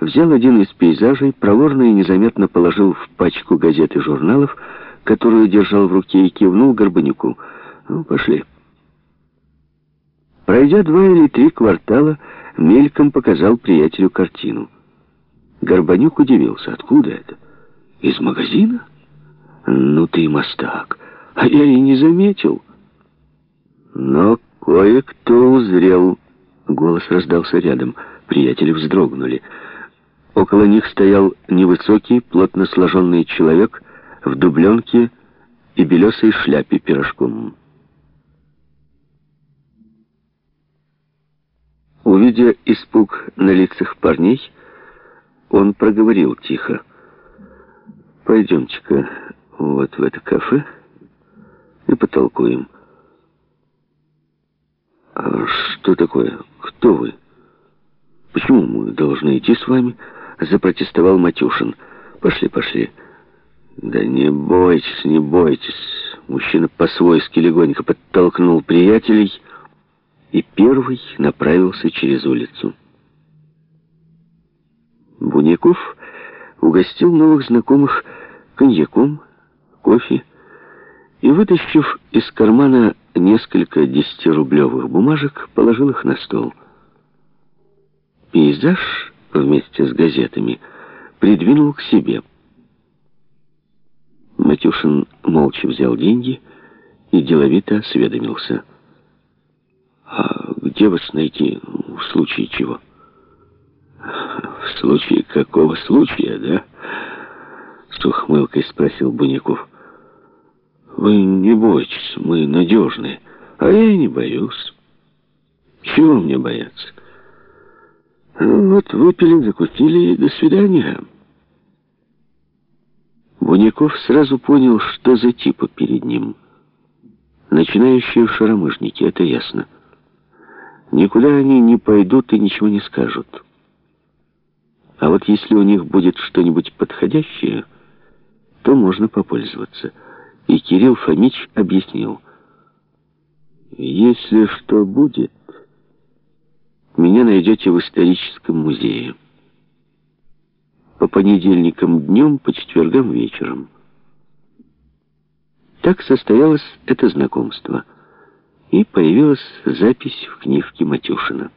взял один из пейзажей, проворно и незаметно положил в пачку газет и журналов, которую держал в руке, и кивнул Горбанюку. «Ну, пошли». Пройдя два или три квартала, мельком показал приятелю картину. Горбанюк удивился. «Откуда это? Из магазина? Ну ты мастак, а я и не заметил». Но кое-кто узрел. Голос раздался рядом. Приятели вздрогнули. Около них стоял невысокий, плотно сложенный человек в дубленке и белесой шляпе пирожком. Увидя испуг на лицах парней, он проговорил тихо. «Пойдемте-ка вот в это кафе и потолкуем». «А что такое? Кто вы? Почему мы должны идти с вами?» Запротестовал Матюшин. «Пошли, пошли». «Да не бойтесь, не бойтесь». Мужчина по-свойски легонько подтолкнул приятелей и первый направился через улицу. Буняков угостил новых знакомых коньяком, кофе и, вытащив из кармана несколько десятирублевых бумажек, положил их на стол. Пейзаж вместе с газетами придвинул к себе. Матюшин молча взял деньги и деловито осведомился. «А где вас найти в случае чего?» «В случае какого случая, да?» С ухмылкой спросил Буняков. Вы не бойтесь, мы надежны. А я и не боюсь. Чего мне бояться? Вот выпили, закусили и до свидания. Буняков сразу понял, что за типа перед ним. Начинающие шаромыжники, это ясно. Никуда они не пойдут и ничего не скажут. А вот если у них будет что-нибудь подходящее, то можно попользоваться – и Кирилл Фомич объяснил. «Если что будет, меня найдете в историческом музее. По понедельникам днем, по четвергам вечером». Так состоялось это знакомство, и появилась запись в книжке Матюшина.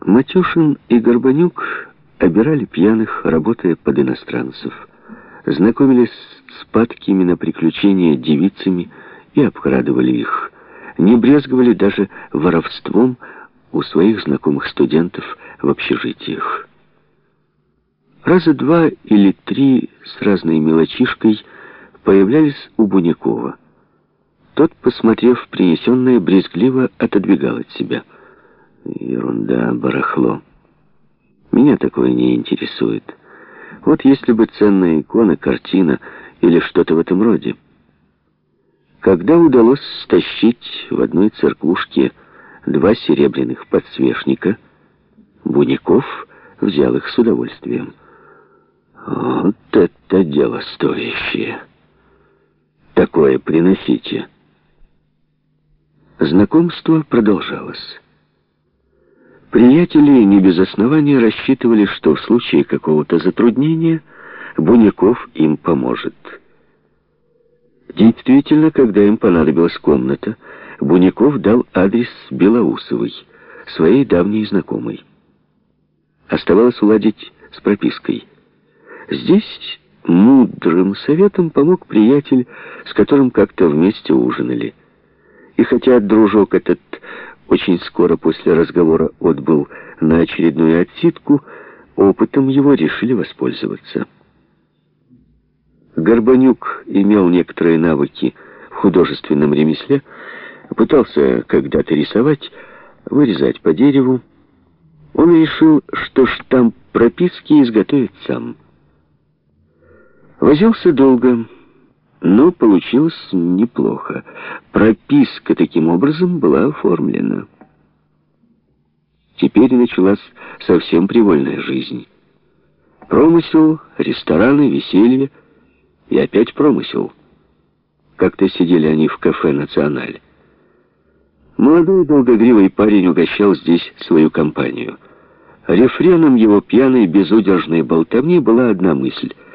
Матюшин и Горбанюк обирали пьяных, работая под иностранцев – знакомились с падкими на приключения девицами и обкрадывали их. Не брезговали даже воровством у своих знакомых студентов в общежитиях. Раза два или три с разной мелочишкой появлялись у Бунякова. Тот, посмотрев принесенное, брезгливо отодвигал от себя. Ерунда, барахло. Меня такое не интересует. Вот если бы ценная икона, картина или что-то в этом роде. Когда удалось стащить в одной церквушке два серебряных подсвечника, Буняков взял их с удовольствием. Вот это дело стоящее. Такое приносите. Знакомство продолжалось. Приятели не без основания рассчитывали, что в случае какого-то затруднения Буняков им поможет. Действительно, когда им понадобилась комната, Буняков дал адрес Белоусовой, своей давней знакомой. Оставалось уладить с пропиской. Здесь мудрым советом помог приятель, с которым как-то вместе ужинали. И хотя дружок этот очень скоро после разговора отбыл на очередную отсидку, опытом его решили воспользоваться. Горбанюк имел некоторые навыки в художественном ремесле, пытался когда-то рисовать, вырезать по дереву. Он решил, что штамп прописки изготовит сам. Возился долго, но получилось неплохо. Прописка таким образом была оформлена. Теперь началась совсем привольная жизнь. Промысел, рестораны, веселье и опять промысел. Как-то сидели они в кафе «Националь». Молодой долгогривый парень угощал здесь свою компанию. Рефреном его пьяной безудержной болтовни была одна мысль —